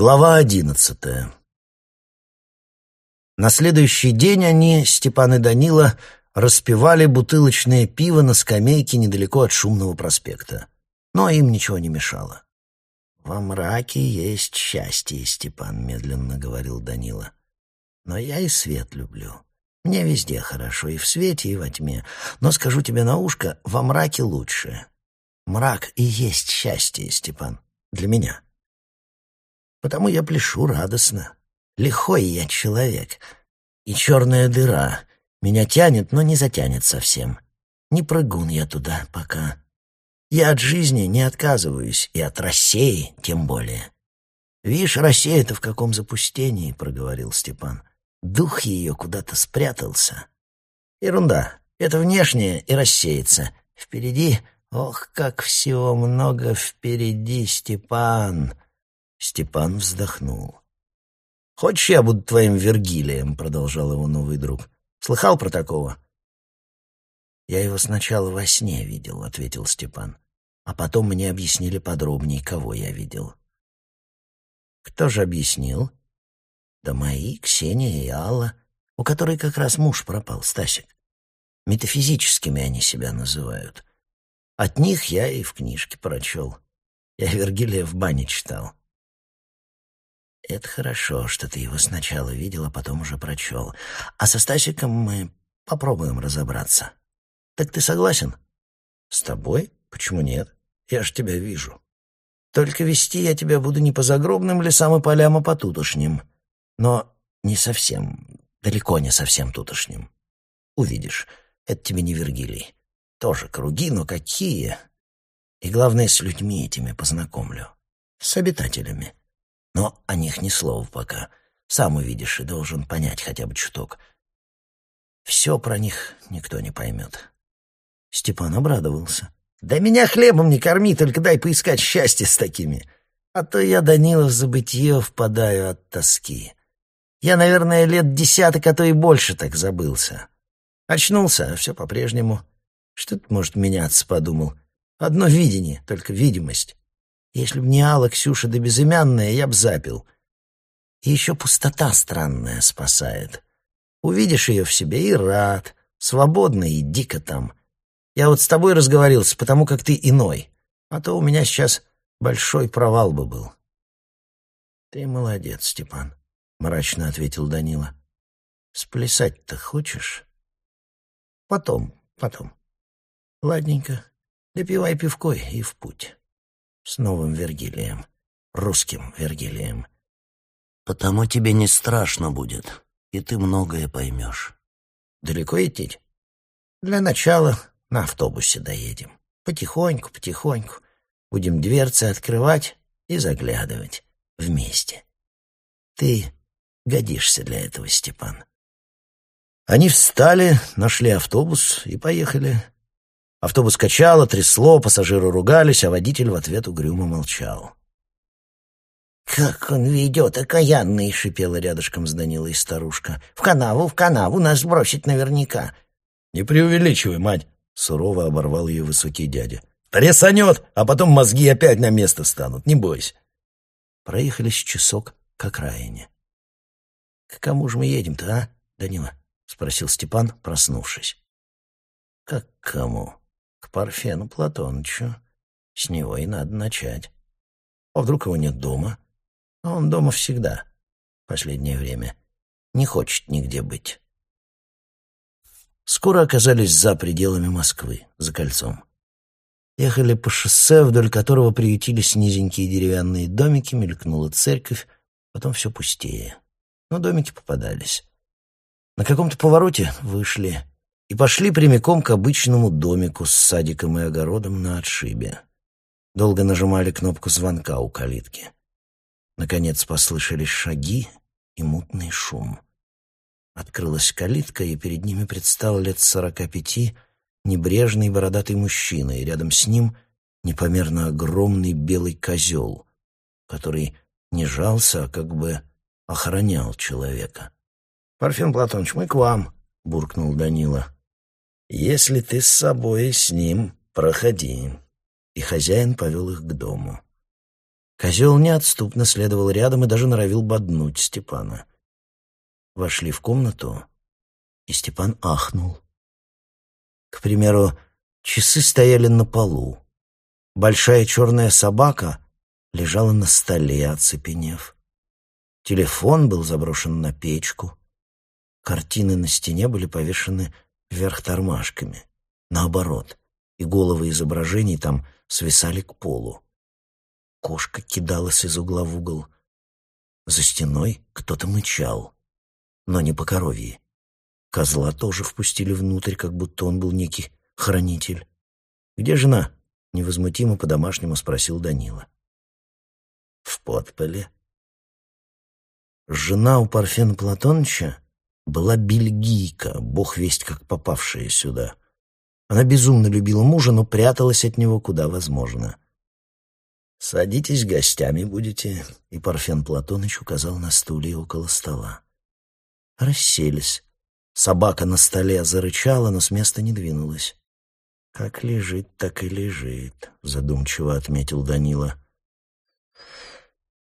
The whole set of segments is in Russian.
Глава одиннадцатая. На следующий день они, Степан и Данила, распивали бутылочное пиво на скамейке недалеко от шумного проспекта. Но им ничего не мешало. «Во мраке есть счастье, Степан», — медленно говорил Данила. «Но я и свет люблю. Мне везде хорошо, и в свете, и во тьме. Но скажу тебе на ушко, во мраке лучше. Мрак и есть счастье, Степан, для меня. Потому я пляшу радостно. Лихой я человек. И черная дыра меня тянет, но не затянет совсем. Не прыгун я туда пока. Я от жизни не отказываюсь, и от России тем более. «Видишь, Россия-то в каком запустении», — проговорил Степан. «Дух ее куда-то спрятался». «Ерунда. Это внешнее и рассеется. Впереди... Ох, как всего много впереди, Степан!» Степан вздохнул. «Хочешь, я буду твоим Вергилием?» — продолжал его новый друг. «Слыхал про такого?» «Я его сначала во сне видел», — ответил Степан. «А потом мне объяснили подробнее, кого я видел». «Кто же объяснил?» «Да мои, Ксения и Алла, у которой как раз муж пропал, Стасик. Метафизическими они себя называют. От них я и в книжке прочел. Я Вергилия в бане читал». «Это хорошо, что ты его сначала видел, а потом уже прочел. А со Стасиком мы попробуем разобраться». Так ты согласен? С тобой? Почему нет? Я ж тебя вижу. Только вести я тебя буду не по загробным лесам и полям, а по тутошним. Но не совсем, далеко не совсем тутошним. Увидишь, это тебе не Вергилий. Тоже круги, но какие? И главное, с людьми этими познакомлю. С обитателями. Но о них ни слова пока. Сам увидишь и должен понять хотя бы чуток. Все про них никто не поймет. Степан обрадовался. «Да меня хлебом не корми, только дай поискать счастье с такими. А то я, Данила, в забытье впадаю от тоски. Я, наверное, лет десяток, а то и больше так забылся. Очнулся, а все по-прежнему. Что тут может меняться, подумал. Одно видение, только видимость. Если б не Алла, Ксюша да безымянная, я б запил. И еще пустота странная спасает. Увидишь ее в себе и рад, свободно и дико там — я вот с тобой разговорился, потому как ты иной. А то у меня сейчас большой провал бы был. Ты молодец, Степан, мрачно ответил Данила. Сплясать-то хочешь? Потом, потом. Ладненько. Допивай пивкой и в путь. С новым Вергилием. Русским Вергилием. Потому тебе не страшно будет, и ты многое поймешь. Далеко идти? Для начала на автобусе доедем. Потихоньку, потихоньку. Будем дверцы открывать и заглядывать вместе. Ты годишься для этого, Степан. Они встали, нашли автобус и поехали. Автобус качало, трясло, пассажиры ругались, а водитель в ответ угрюмо молчал. «Как он ведет, окаянный!» — шипела рядышком с Данилой старушка. «В канаву, в канаву, нас бросить наверняка!» «Не преувеличивай, мать!» Сурово оборвал ее высокий дядя. «Трясанет, а потом мозги опять на место станут, не бойся». Проехали с часок к окраине. «К кому же мы едем-то, а, Данила?» — спросил Степан, проснувшись. «Как кому? К Парфену Платонычу. С него и надо начать. А вдруг его нет дома? А он дома всегда, последнее время. Не хочет нигде быть». Скоро оказались за пределами Москвы, за кольцом. Ехали по шоссе, вдоль которого приютились низенькие деревянные домики, мелькнула церковь, потом все пустее. Но домики попадались. На каком-то повороте вышли и пошли прямиком к обычному домику с садиком и огородом на отшибе. Долго нажимали кнопку звонка у калитки. Наконец послышались шаги и мутный шум. Открылась калитка, и перед ними предстал лет сорока пяти небрежный бородатый мужчина, и рядом с ним непомерно огромный белый козел, который не жался, а как бы охранял человека. «Парфен Платоныч, мы к вам», — буркнул Данила. «Если ты с собой с ним, проходи». И хозяин повел их к дому. Козел неотступно следовал рядом и даже норовил боднуть Степана. Вошли в комнату, и Степан ахнул. К примеру, часы стояли на полу. Большая черная собака лежала на столе, оцепенев. Телефон был заброшен на печку. Картины на стене были повешены вверх тормашками. Наоборот, и головы изображений там свисали к полу. Кошка кидалась из угла в угол. За стеной кто-то мычал, но не по коровьи. Козла тоже впустили внутрь, как будто он был некий хранитель. «Где жена?» — невозмутимо по-домашнему спросил Данила. «В подполе». Жена у Парфена Платоновича была бельгийка, бог весть как попавшая сюда. Она безумно любила мужа, но пряталась от него куда возможно. «Садитесь, гостями будете», — и Парфен Платоныч указал на стулья около стола. Расселись. Собака на столе зарычала, но с места не двинулась. «Как лежит, так и лежит», — задумчиво отметил Данила.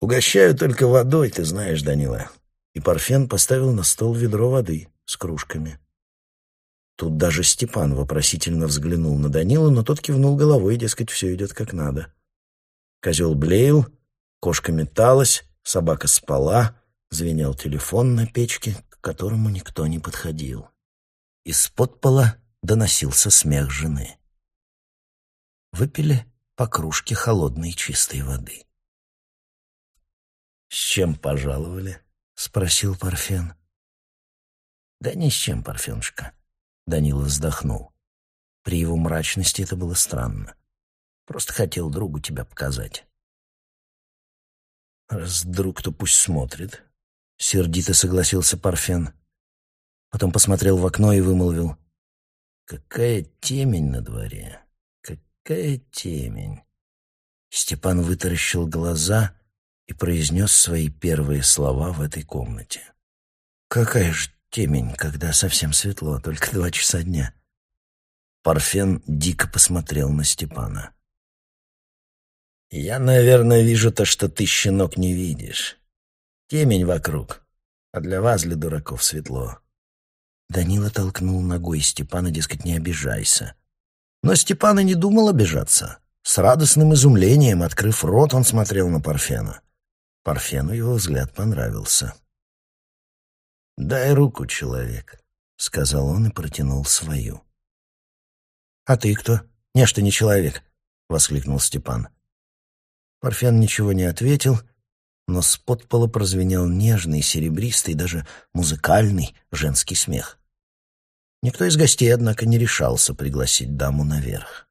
«Угощаю только водой, ты знаешь, Данила». И Парфен поставил на стол ведро воды с кружками. Тут даже Степан вопросительно взглянул на Данилу, но тот кивнул головой, дескать, все идет как надо. Козел блеял, кошка металась, собака спала, звенел телефон на печке, к которому никто не подходил. Из-под пола доносился смех жены. Выпили по кружке холодной чистой воды. «С чем пожаловали?» — спросил Парфен. «Да ни с чем, Парфенушка», — Данила вздохнул. При его мрачности это было странно. Просто хотел другу тебя показать. Раз друг, то пусть смотрит. Сердито согласился Парфен. Потом посмотрел в окно и вымолвил. Какая темень на дворе. Какая темень. Степан вытаращил глаза и произнес свои первые слова в этой комнате. Какая же темень, когда совсем светло, только два часа дня. Парфен дико посмотрел на Степана. Я, наверное, вижу то, что ты, щенок, не видишь. Темень вокруг, а для вас, для дураков, светло. Данила толкнул ногой Степана, дескать, не обижайся. Но Степан и не думал обижаться. С радостным изумлением, открыв рот, он смотрел на Парфена. Парфену его взгляд понравился. «Дай руку, человек», — сказал он и протянул свою. «А ты кто? Не, что не человек», — воскликнул Степан. Парфян ничего не ответил, но с подпола прозвенел нежный, серебристый, даже музыкальный женский смех. Никто из гостей, однако, не решался пригласить даму наверх.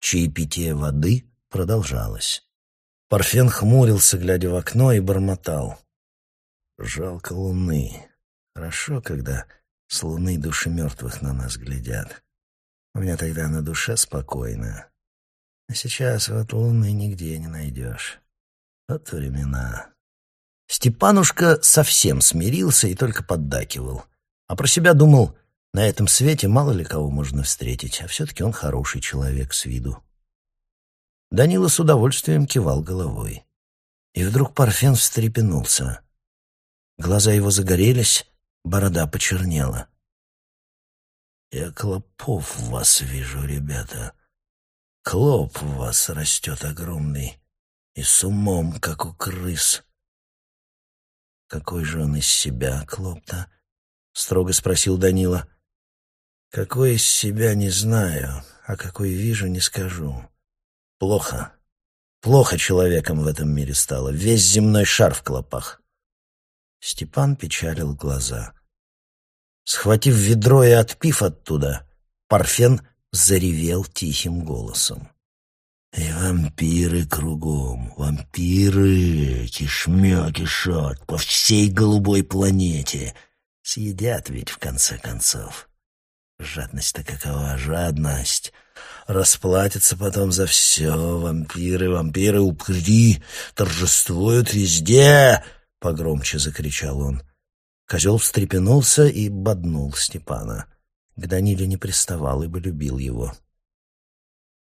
Чаепитие воды продолжалось. Парфен хмурился, глядя в окно, и бормотал. «Жалко луны. Хорошо, когда с луны души мертвых на нас глядят. У меня тогда на душе спокойно. А сейчас вот луны нигде не найдешь. Вот времена. Степанушка совсем смирился и только поддакивал. А про себя думал, на этом свете мало ли кого можно встретить, а все-таки он хороший человек с виду. Данила с удовольствием кивал головой. И вдруг Парфен встрепенулся. Глаза его загорелись, борода почернела. «Я клопов в вас вижу, ребята», Клоп в вас растет огромный и с умом, как у крыс. Какой же он из себя, Клоп-то? Строго спросил Данила. Какой из себя, не знаю, а какой вижу, не скажу. Плохо. Плохо человеком в этом мире стало. Весь земной шар в клопах. Степан печалил глаза. Схватив ведро и отпив оттуда, Парфен заревел тихим голосом. И вампиры кругом, вампиры кишмя кишат по всей голубой планете. Съедят ведь в конце концов. Жадность-то какова, жадность. Расплатятся потом за все. Вампиры, вампиры, упыри торжествуют везде, — погромче закричал он. Козел встрепенулся и боднул Степана. — к Даниле не приставал, ибо любил его.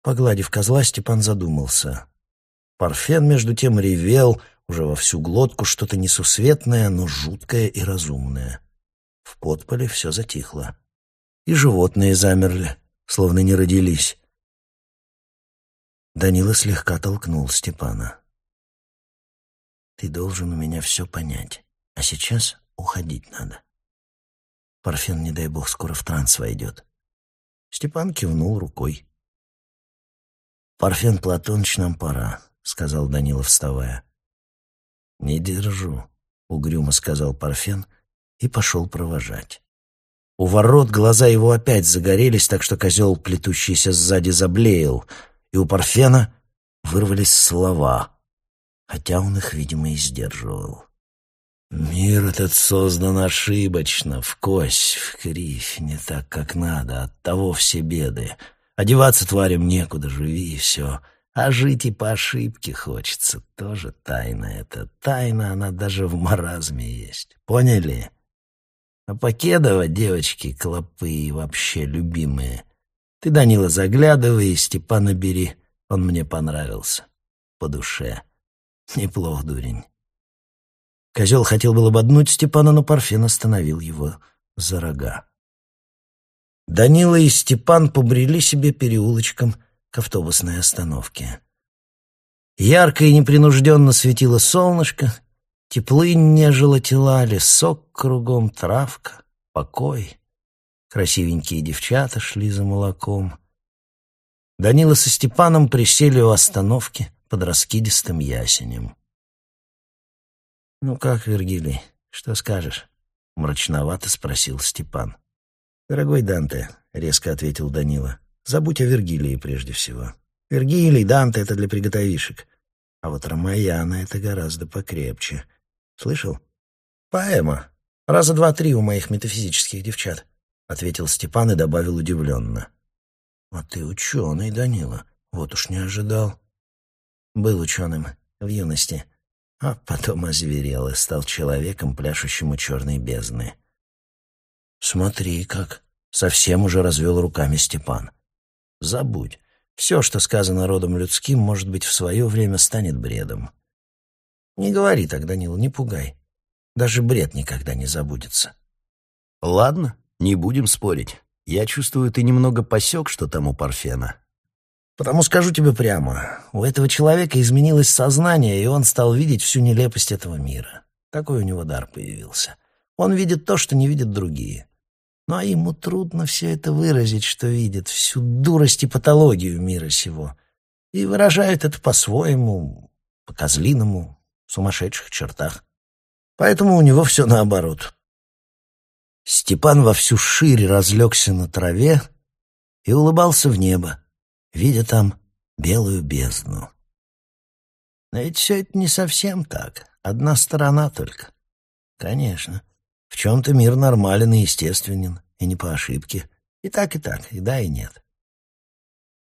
Погладив козла, Степан задумался. Парфен, между тем, ревел уже во всю глотку что-то несусветное, но жуткое и разумное. В подполе все затихло. И животные замерли, словно не родились. Данила слегка толкнул Степана. «Ты должен у меня все понять, а сейчас уходить надо. Парфен, не дай бог, скоро в транс войдет». Степан кивнул рукой. «Парфен Платоныч, нам пора», — сказал Данила, вставая. «Не держу», — угрюмо сказал Парфен и пошел провожать. У ворот глаза его опять загорелись, так что козел, плетущийся сзади, заблеял, и у Парфена вырвались слова, хотя он их, видимо, и сдерживал. «Мир этот создан ошибочно, в кость, в кривь, не так, как надо, оттого все беды. Одеваться тварям некуда, живи и все. А жить и по ошибке хочется, тоже тайна это. Тайна, она даже в маразме есть. Поняли?» А Покедова, девочки, клопы и вообще любимые. Ты, Данила, заглядывай и Степана бери. Он мне понравился. По душе. Неплох, дурень. Козел хотел было боднуть Степана, но Парфен остановил его за рога. Данила и Степан побрели себе переулочком к автобусной остановке. Ярко и непринужденно светило солнышко, Теплынь нежила тела, лесок кругом, травка, покой. Красивенькие девчата шли за молоком. Данила со Степаном присели у остановки под раскидистым ясенем. «Ну как, Вергилий, что скажешь?» — мрачновато спросил Степан. «Дорогой Данте», — резко ответил Данила, — «забудь о Вергилии прежде всего. Вергилий, Данте — это для приготовишек, а вот Ромаяна — это гораздо покрепче». Слышал? Поэма. Раза два-три у моих метафизических девчат, ответил Степан и добавил удивленно. А ты ученый, Данила. Вот уж не ожидал. Был ученым в юности, а потом озверел и стал человеком, пляшущим у черной бездны. Смотри как, совсем уже развел руками Степан. Забудь. Все, что сказано родом людским, может быть, в свое время станет бредом. Не говори так, Данила, не пугай. Даже бред никогда не забудется. Ладно, не будем спорить. Я чувствую, ты немного посек, что там у Парфена. Потому скажу тебе прямо, у этого человека изменилось сознание, и он стал видеть всю нелепость этого мира. Такой у него дар появился. Он видит то, что не видят другие. Ну а ему трудно все это выразить, что видит, всю дурость и патологию мира сего. И выражает это по-своему, по-козлиному, сумасшедших чертах. Поэтому у него все наоборот. Степан во всю ширь разлегся на траве и улыбался в небо, видя там белую бездну. Но ведь все это не совсем так. Одна сторона только. Конечно, в чем-то мир нормален и естественен, и не по ошибке. И так, и так, и да, и нет.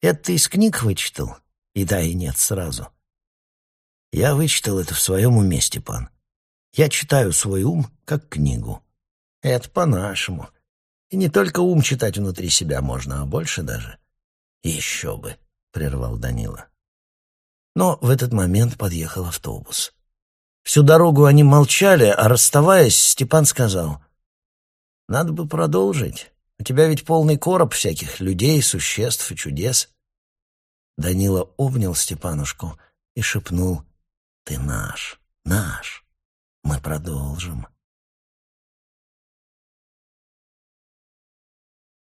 Это ты из книг вычитал? И да, и нет сразу. Я вычитал это в своем уме, Степан. Я читаю свой ум как книгу. Это по-нашему. И не только ум читать внутри себя можно, а больше даже. Еще бы, — прервал Данила. Но в этот момент подъехал автобус. Всю дорогу они молчали, а расставаясь, Степан сказал, «Надо бы продолжить. У тебя ведь полный короб всяких людей, существ и чудес». Данила обнял Степанушку и шепнул, ты наш, наш. Мы продолжим.